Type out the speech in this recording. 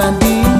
lagi